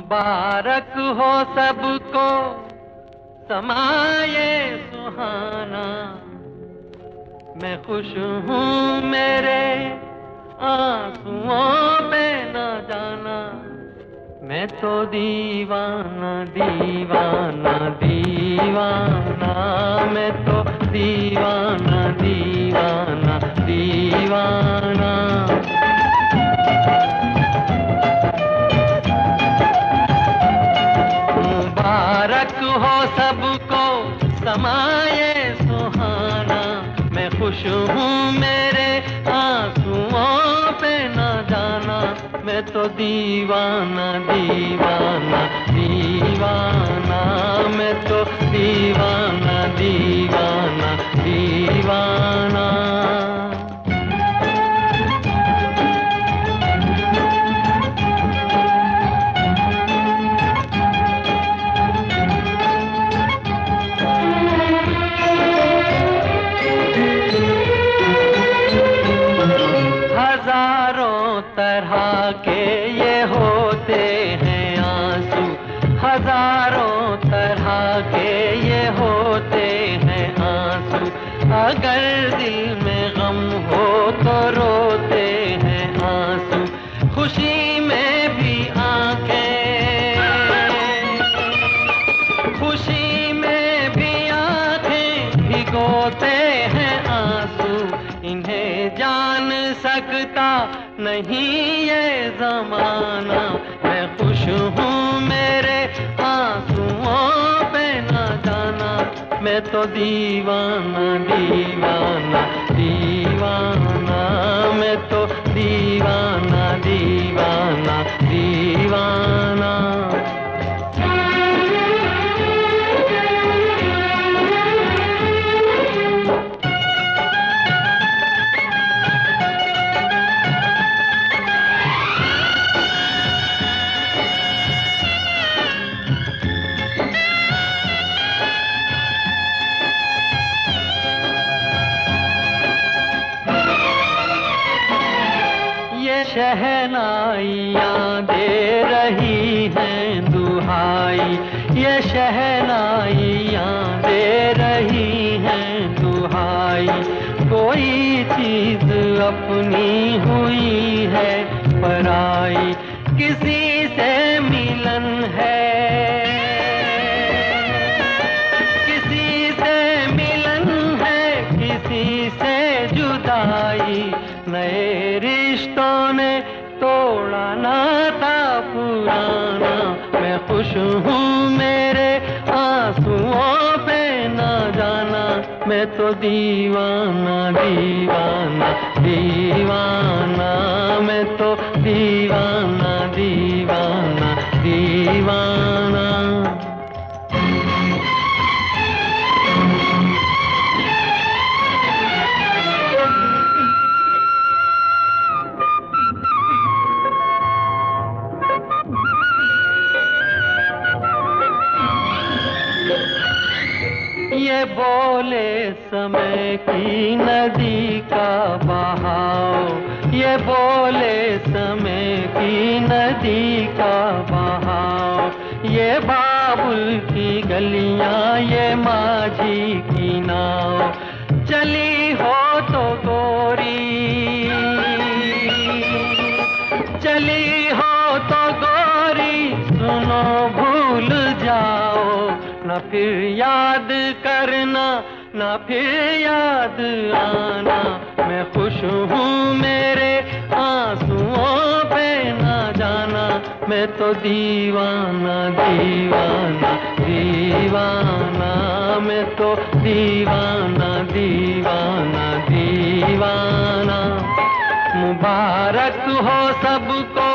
मुबारक हो सबको। समाये सुहाना। मैं खुश हूँ मेरे आंसुओं पे न जाना। मैं तो दीवाना दीवाना दीवाना। मैं तो दीवाना दीवाना। सबको समाए सुहाना। मैं खुश हूँ मेरे आंसुओं पे न जाना। मैं तो दीवाना दीवाना दीवाना। मैं तो दीवाना दीवाना दीवाना। तरह के ये होते हैं आँसू। हज़ारों तरह के ये होते हैं आँसू। अगर दिल में गम हो तो रोते हैं आँसू। खुशी सकता नहीं ये जमाना। मैं खुश हूँ मेरे आंसुओं पे ना जाना। मैं तो दीवाना दीवाना दीवाना। मैं तो दीवाना दीवाना दीवाना। शहनाइयाँ दे रही हैं दुहाई। ये शहनाइयाँ दे रही हैं दुहाई। कोई चीज़ अपनी हुई है पराई। किसी से मिलन है नाता पुराना। मैं खुश हूँ मेरे आंसुओं पे ना जाना। मैं तो दीवाना दीवाना दीवाना। मैं तो दीवाना दीवाना दीवाना। बोले समय की नदी का बहाव। ये बोले समय की नदी का बहाव। ये बाबुल की गलियाँ, ये माझी की नाव। चली हो तो गोरी। चली हो तो गोरी, सुनो भूल जाओ। न फिर याद करना न फिर याद आना। मैं खुश हूँ मेरे आंसुओं पे ना जाना। मैं तो दीवाना दीवाना दीवाना। मैं तो दीवाना दीवाना दीवाना। मुबारक हो सबको,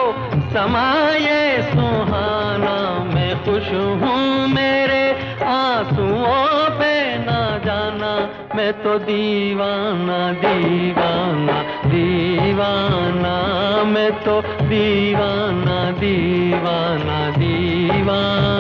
समाये सुहाना। मैं खुश हूँ मैं तो दीवाना दीवाना दीवाना मैं तो दीवाना दीवाना दीवाना।